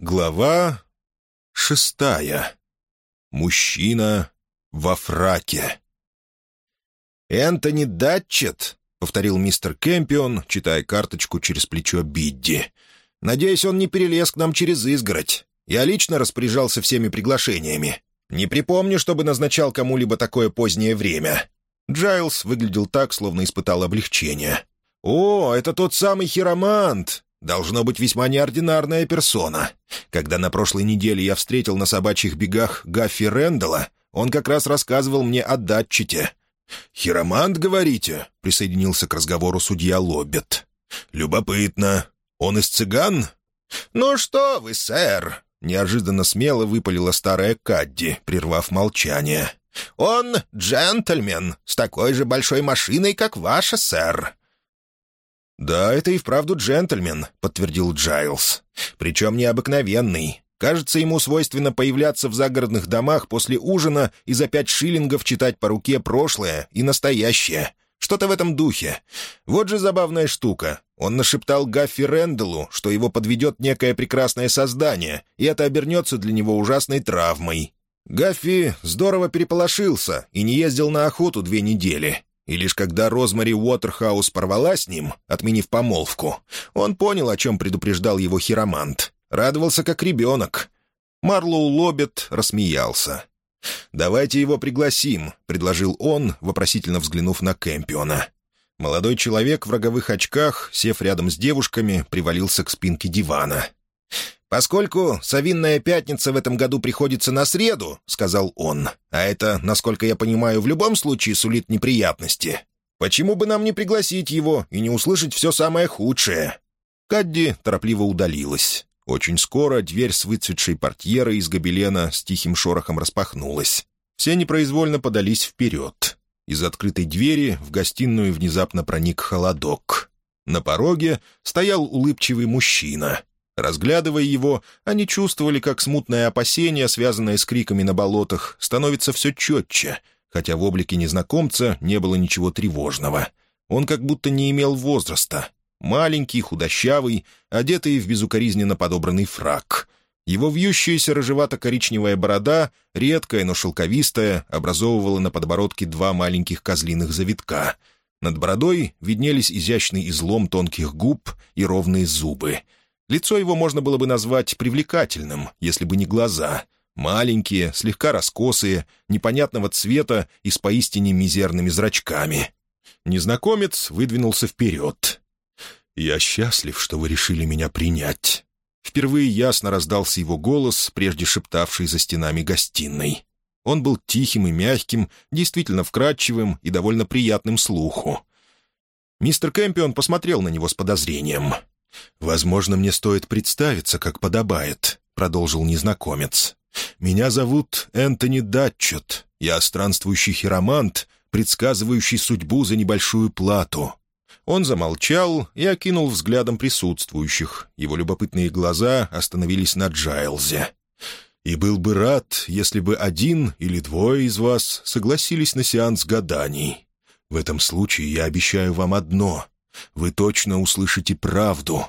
Глава шестая. Мужчина во фраке. «Энтони Датчет», — повторил мистер Кэмпион, читая карточку через плечо Бидди. «Надеюсь, он не перелез к нам через изгородь. Я лично распоряжался всеми приглашениями. Не припомню, чтобы назначал кому-либо такое позднее время». Джайлз выглядел так, словно испытал облегчение. «О, это тот самый хиромант! Должно быть весьма неординарная персона. Когда на прошлой неделе я встретил на собачьих бегах Гаффи Рэндалла, он как раз рассказывал мне о датчите. «Хиромант, говорите?» — присоединился к разговору судья Лоббет. «Любопытно. Он из цыган?» «Ну что вы, сэр!» — неожиданно смело выпалила старая Кадди, прервав молчание. «Он джентльмен, с такой же большой машиной, как ваша, сэр. «Да, это и вправду джентльмен», — подтвердил Джайлз. «Причем необыкновенный. Кажется, ему свойственно появляться в загородных домах после ужина и за пять шиллингов читать по руке прошлое и настоящее. Что-то в этом духе. Вот же забавная штука. Он нашептал Гаффи Рэндаллу, что его подведет некое прекрасное создание, и это обернется для него ужасной травмой. Гаффи здорово переполошился и не ездил на охоту две недели. И лишь когда Розмари Уотерхаус порвала с ним, отменив помолвку, он понял, о чем предупреждал его хиромант. Радовался, как ребенок. Марлоу Лоббет рассмеялся. «Давайте его пригласим», — предложил он, вопросительно взглянув на Кэмпиона. Молодой человек в роговых очках, сев рядом с девушками, привалился к спинке дивана. «Поскольку Савинная пятница в этом году приходится на среду», — сказал он, «а это, насколько я понимаю, в любом случае сулит неприятности, почему бы нам не пригласить его и не услышать все самое худшее?» Кадди торопливо удалилась. Очень скоро дверь с выцветшей портьерой из гобелена с тихим шорохом распахнулась. Все непроизвольно подались вперед. Из открытой двери в гостиную внезапно проник холодок. На пороге стоял улыбчивый мужчина — Разглядывая его, они чувствовали, как смутное опасение, связанное с криками на болотах, становится все четче, хотя в облике незнакомца не было ничего тревожного. Он как будто не имел возраста. Маленький, худощавый, одетый в безукоризненно подобранный фраг. Его вьющаяся рыжевато-коричневая борода, редкая, но шелковистая, образовывала на подбородке два маленьких козлиных завитка. Над бородой виднелись изящный излом тонких губ и ровные зубы — Лицо его можно было бы назвать привлекательным, если бы не глаза. Маленькие, слегка раскосые, непонятного цвета и с поистине мизерными зрачками. Незнакомец выдвинулся вперед. «Я счастлив, что вы решили меня принять». Впервые ясно раздался его голос, прежде шептавший за стенами гостиной. Он был тихим и мягким, действительно вкрадчивым и довольно приятным слуху. Мистер Кэмпион посмотрел на него с подозрением. «Возможно, мне стоит представиться, как подобает», — продолжил незнакомец. «Меня зовут Энтони Датчет. Я странствующий хиромант, предсказывающий судьбу за небольшую плату». Он замолчал и окинул взглядом присутствующих. Его любопытные глаза остановились на Джайлзе. «И был бы рад, если бы один или двое из вас согласились на сеанс гаданий. В этом случае я обещаю вам одно вы точно услышите правду».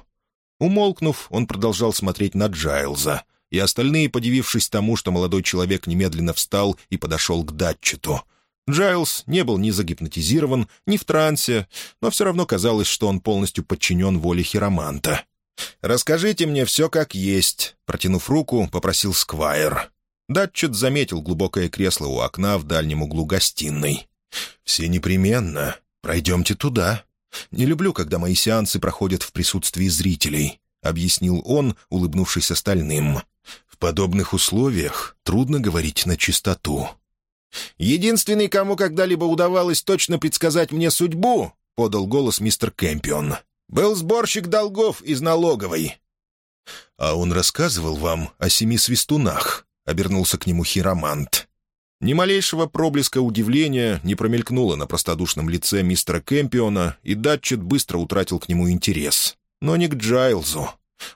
Умолкнув, он продолжал смотреть на Джайлза, и остальные, подивившись тому, что молодой человек немедленно встал и подошел к датчету. Джайлз не был ни загипнотизирован, ни в трансе, но все равно казалось, что он полностью подчинен воле хироманта. «Расскажите мне все как есть», — протянув руку, попросил Сквайр. Датчет заметил глубокое кресло у окна в дальнем углу гостиной. «Все непременно. Пройдемте туда», «Не люблю, когда мои сеансы проходят в присутствии зрителей», — объяснил он, улыбнувшись остальным. «В подобных условиях трудно говорить на чистоту». «Единственный, кому когда-либо удавалось точно предсказать мне судьбу», — подал голос мистер Кэмпион, — «был сборщик долгов из налоговой». «А он рассказывал вам о семи свистунах», — обернулся к нему хиромант. Ни малейшего проблеска удивления не промелькнуло на простодушном лице мистера Кэмпиона, и Датчет быстро утратил к нему интерес. Но не к Джайлзу.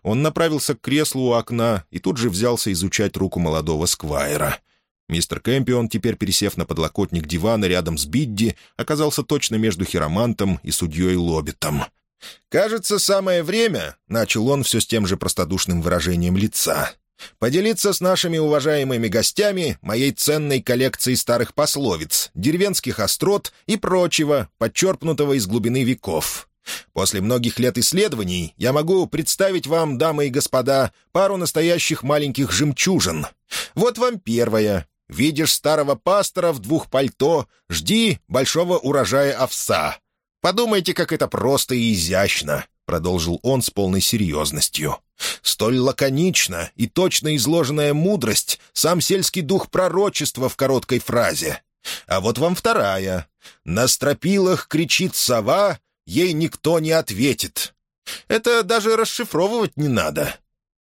Он направился к креслу у окна и тут же взялся изучать руку молодого сквайра. Мистер Кэмпион, теперь пересев на подлокотник дивана рядом с Бидди, оказался точно между хиромантом и судьей Лоббитом. «Кажется, самое время», — начал он все с тем же простодушным выражением лица, «поделиться с нашими уважаемыми гостями моей ценной коллекцией старых пословиц, деревенских острот и прочего, подчерпнутого из глубины веков. После многих лет исследований я могу представить вам, дамы и господа, пару настоящих маленьких жемчужин. Вот вам первая. Видишь старого пастора в двух пальто, жди большого урожая овса. Подумайте, как это просто и изящно», — продолжил он с полной серьезностью. «Столь лаконично и точно изложенная мудрость, сам сельский дух пророчества в короткой фразе. А вот вам вторая. На стропилах кричит сова, ей никто не ответит. Это даже расшифровывать не надо».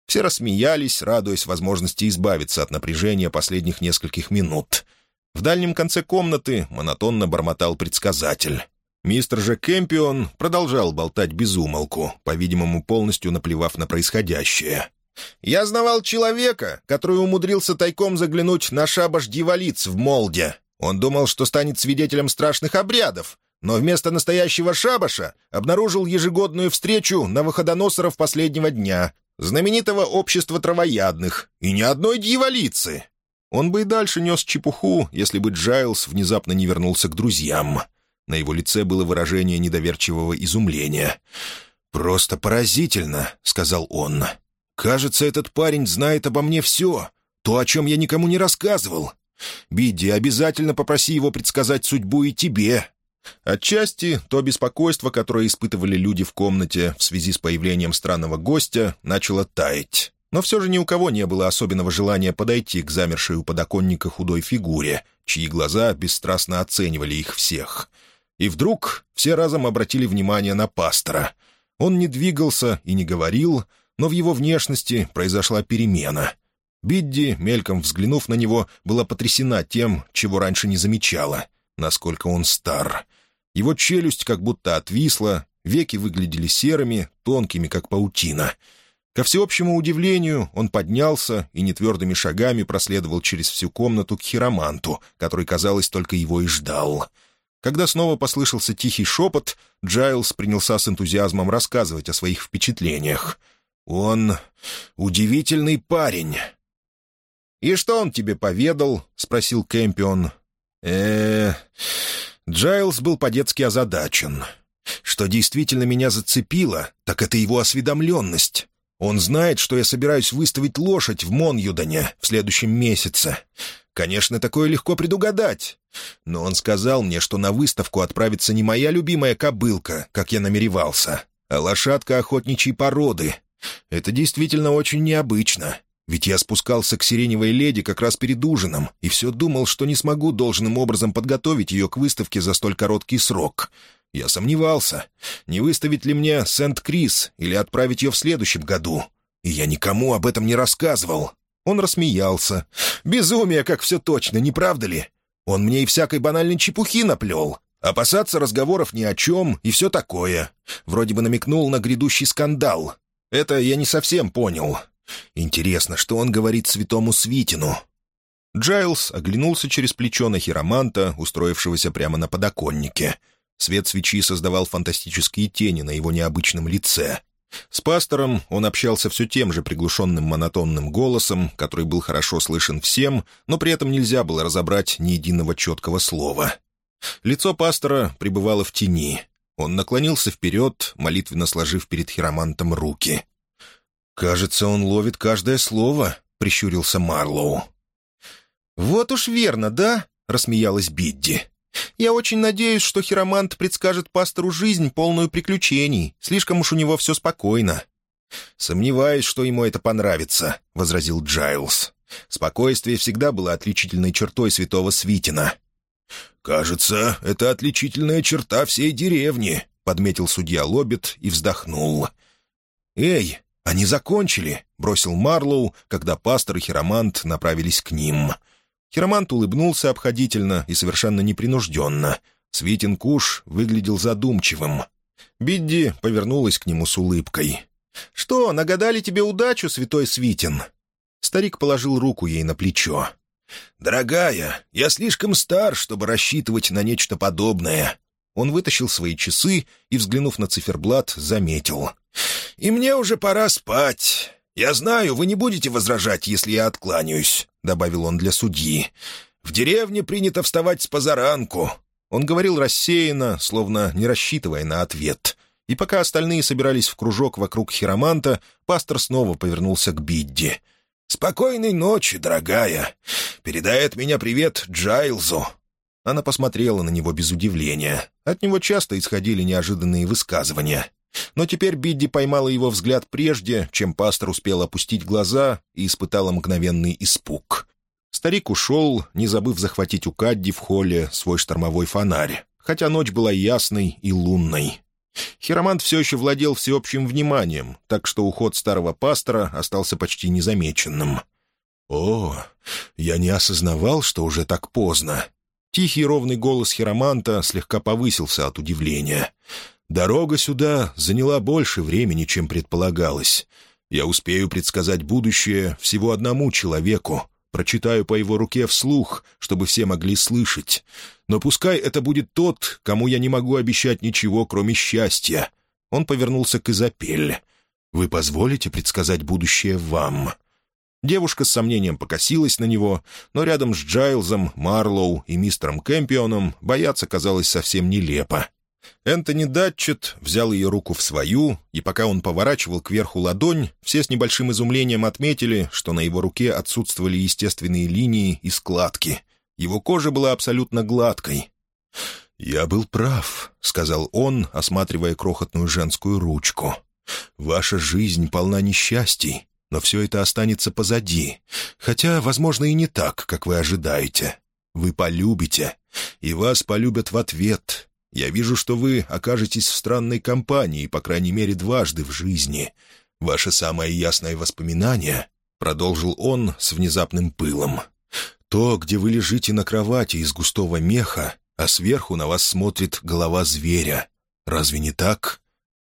Все рассмеялись, радуясь возможности избавиться от напряжения последних нескольких минут. В дальнем конце комнаты монотонно бормотал предсказатель. Мистер же Кэмпион продолжал болтать без умолку, по-видимому, полностью наплевав на происходящее. «Я знавал человека, который умудрился тайком заглянуть на шабаш дьяволиц в Молде. Он думал, что станет свидетелем страшных обрядов, но вместо настоящего шабаша обнаружил ежегодную встречу на выходоносоров последнего дня, знаменитого общества травоядных, и ни одной дьяволицы. Он бы и дальше нес чепуху, если бы Джайлз внезапно не вернулся к друзьям. На его лице было выражение недоверчивого изумления. «Просто поразительно», — сказал он. «Кажется, этот парень знает обо мне все, то, о чем я никому не рассказывал. Бидди, обязательно попроси его предсказать судьбу и тебе». Отчасти то беспокойство, которое испытывали люди в комнате в связи с появлением странного гостя, начало таять. Но все же ни у кого не было особенного желания подойти к замершей у подоконника худой фигуре, чьи глаза бесстрастно оценивали их всех — и вдруг все разом обратили внимание на пастора. Он не двигался и не говорил, но в его внешности произошла перемена. Бидди, мельком взглянув на него, была потрясена тем, чего раньше не замечала, насколько он стар. Его челюсть как будто отвисла, веки выглядели серыми, тонкими, как паутина. Ко всеобщему удивлению, он поднялся и нетвердыми шагами проследовал через всю комнату к хироманту, который, казалось, только его и ждал — когда снова послышался тихий шепот, Джайлз принялся с энтузиазмом рассказывать о своих впечатлениях. «Он удивительный парень». «И что он тебе поведал?» — спросил Кэмпион. э Джайлз был по-детски озадачен. Что действительно меня зацепило, так это его осведомленность. Он знает, что я собираюсь выставить лошадь в Монюдане в следующем месяце. Конечно, такое легко предугадать. Но он сказал мне, что на выставку отправится не моя любимая кобылка, как я намеревался, а лошадка охотничьей породы. Это действительно очень необычно. Ведь я спускался к сиреневой леди как раз перед ужином и все думал, что не смогу должным образом подготовить ее к выставке за столь короткий срок. Я сомневался, не выставить ли мне Сент-Крис или отправить ее в следующем году. И я никому об этом не рассказывал. Он рассмеялся. «Безумие, как все точно, не правда ли? Он мне и всякой банальной чепухи наплел. Опасаться разговоров ни о чем и все такое. Вроде бы намекнул на грядущий скандал. Это я не совсем понял. Интересно, что он говорит святому Свитину?» Джайлз оглянулся через плечо на хироманта, устроившегося прямо на подоконнике. Свет свечи создавал фантастические тени на его необычном лице. С пастором он общался все тем же приглушенным монотонным голосом, который был хорошо слышен всем, но при этом нельзя было разобрать ни единого четкого слова. Лицо пастора пребывало в тени. Он наклонился вперед, молитвенно сложив перед хиромантом руки. «Кажется, он ловит каждое слово», — прищурился Марлоу. «Вот уж верно, да?» — рассмеялась Бидди. Я очень надеюсь, что хиромант предскажет пастору жизнь, полную приключений. Слишком уж у него все спокойно». «Сомневаюсь, что ему это понравится», — возразил Джайлз. «Спокойствие всегда было отличительной чертой святого Свитина». «Кажется, это отличительная черта всей деревни», — подметил судья Лоббит и вздохнул. «Эй, они закончили», — бросил Марлоу, когда пастор и хиромант направились к ним. Хиромант улыбнулся обходительно и совершенно непринужденно. Свитин Куш выглядел задумчивым. Бидди повернулась к нему с улыбкой. «Что, нагадали тебе удачу, святой Свитин?» Старик положил руку ей на плечо. «Дорогая, я слишком стар, чтобы рассчитывать на нечто подобное. Он вытащил свои часы и, взглянув на циферблат, заметил. «И мне уже пора спать. Я знаю, вы не будете возражать, если я откланяюсь», — добавил он для судьи. «В деревне принято вставать с позаранку». Он говорил рассеянно, словно не рассчитывая на ответ. И пока остальные собирались в кружок вокруг хироманта, пастор снова повернулся к Бидди. «Спокойной ночи, дорогая. Передай от меня привет Джайлзу». Она посмотрела на него без удивления. От него часто исходили неожиданные высказывания. Но теперь Бидди поймала его взгляд прежде, чем пастор успел опустить глаза и испытала мгновенный испуг. Старик ушел, не забыв захватить у Кадди в холле свой штормовой фонарь, хотя ночь была ясной и лунной. Хиромант все еще владел всеобщим вниманием, так что уход старого пастора остался почти незамеченным. «О, я не осознавал, что уже так поздно». Тихий ровный голос Хироманта слегка повысился от удивления. «Дорога сюда заняла больше времени, чем предполагалось. Я успею предсказать будущее всего одному человеку, прочитаю по его руке вслух, чтобы все могли слышать. Но пускай это будет тот, кому я не могу обещать ничего, кроме счастья». Он повернулся к Изапель. «Вы позволите предсказать будущее вам?» Девушка с сомнением покосилась на него, но рядом с Джайлзом, Марлоу и мистером Кэмпионом бояться казалось совсем нелепо. Энтони Датчет взял ее руку в свою, и пока он поворачивал кверху ладонь, все с небольшим изумлением отметили, что на его руке отсутствовали естественные линии и складки. Его кожа была абсолютно гладкой. «Я был прав», — сказал он, осматривая крохотную женскую ручку. «Ваша жизнь полна несчастий, но все это останется позади. Хотя, возможно, и не так, как вы ожидаете. Вы полюбите, и вас полюбят в ответ, я вижу, что вы окажетесь в странной компании, по крайней мере, дважды в жизни. Ваше самое ясное воспоминание, — продолжил он с внезапным пылом, — то, где вы лежите на кровати из густого меха, а сверху на вас смотрит голова зверя. Разве не так?»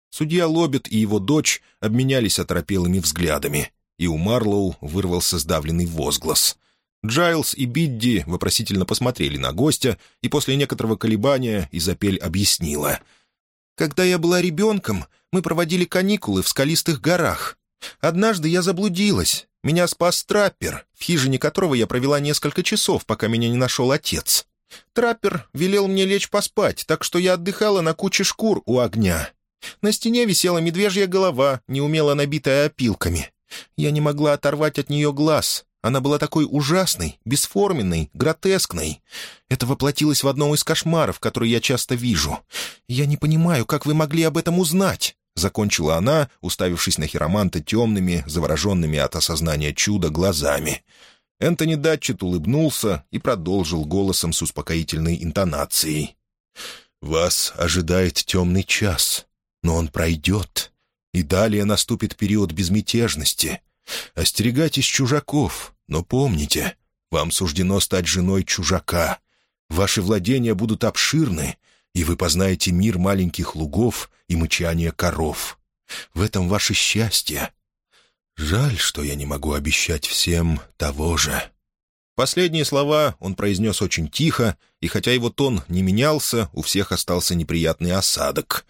Судья Лоббит и его дочь обменялись оторопелыми взглядами, и у Марлоу вырвался сдавленный возглас. Джайлз и Бидди вопросительно посмотрели на гостя, и после некоторого колебания Изапель объяснила. «Когда я была ребенком, мы проводили каникулы в скалистых горах. Однажды я заблудилась. Меня спас траппер, в хижине которого я провела несколько часов, пока меня не нашел отец. Траппер велел мне лечь поспать, так что я отдыхала на куче шкур у огня. На стене висела медвежья голова, неумело набитая опилками. Я не могла оторвать от нее глаз, она была такой ужасной, бесформенной, гротескной. Это воплотилось в одном из кошмаров, которые я часто вижу. Я не понимаю, как вы могли об этом узнать?» — закончила она, уставившись на хироманта темными, завороженными от осознания чуда глазами. Энтони Датчет улыбнулся и продолжил голосом с успокоительной интонацией. «Вас ожидает темный час, но он пройдет, и далее наступит период безмятежности. Остерегайтесь чужаков, но помните, вам суждено стать женой чужака. Ваши владения будут обширны, и вы познаете мир маленьких лугов и мычания коров. В этом ваше счастье. Жаль, что я не могу обещать всем того же». Последние слова он произнес очень тихо, и хотя его тон не менялся, у всех остался неприятный осадок.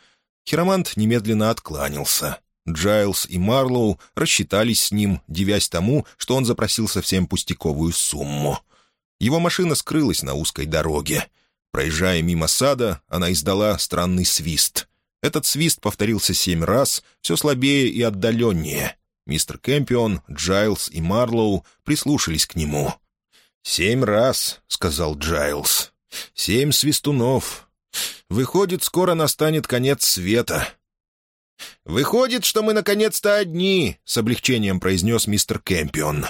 Хиромант немедленно откланялся. Джайлз и Марлоу рассчитались с ним, девясь тому, что он запросил совсем пустяковую сумму. Его машина скрылась на узкой дороге. Проезжая мимо сада, она издала странный свист. Этот свист повторился семь раз, все слабее и отдаленнее. Мистер Кэмпион, Джайлз и Марлоу прислушались к нему. «Семь раз», — сказал Джайлз. «Семь свистунов. Выходит, скоро настанет конец света. «Выходит, что мы наконец-то одни», — с облегчением произнес мистер Кэмпион.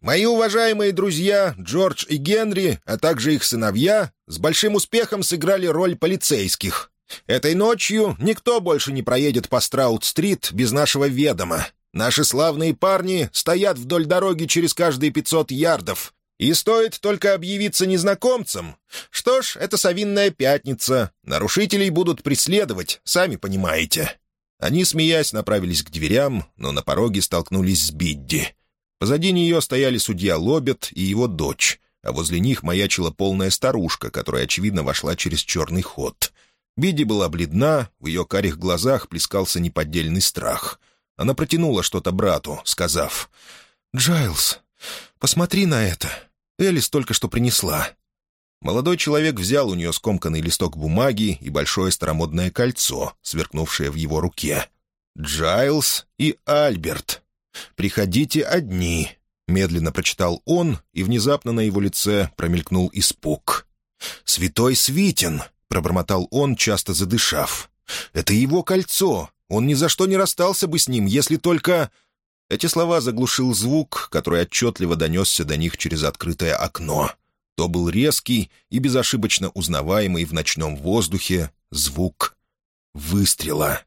«Мои уважаемые друзья Джордж и Генри, а также их сыновья, с большим успехом сыграли роль полицейских. Этой ночью никто больше не проедет по Страут-стрит без нашего ведома. Наши славные парни стоят вдоль дороги через каждые пятьсот ярдов. И стоит только объявиться незнакомцем. Что ж, это совинная пятница. Нарушителей будут преследовать, сами понимаете». Они, смеясь, направились к дверям, но на пороге столкнулись с Бидди. Позади нее стояли судья Лобет и его дочь, а возле них маячила полная старушка, которая, очевидно, вошла через черный ход. Биди была бледна, в ее карих глазах плескался неподдельный страх. Она протянула что-то брату, сказав, «Джайлз, посмотри на это. Элис только что принесла». Молодой человек взял у нее скомканный листок бумаги и большое старомодное кольцо, сверкнувшее в его руке. «Джайлз и Альберт. Приходите одни», — медленно прочитал он, и внезапно на его лице промелькнул испуг. «Святой Свитин», — пробормотал он, часто задышав. «Это его кольцо. Он ни за что не расстался бы с ним, если только...» Эти слова заглушил звук, который отчетливо донесся до них через открытое окно. То был резкий и безошибочно узнаваемый в ночном воздухе звук выстрела.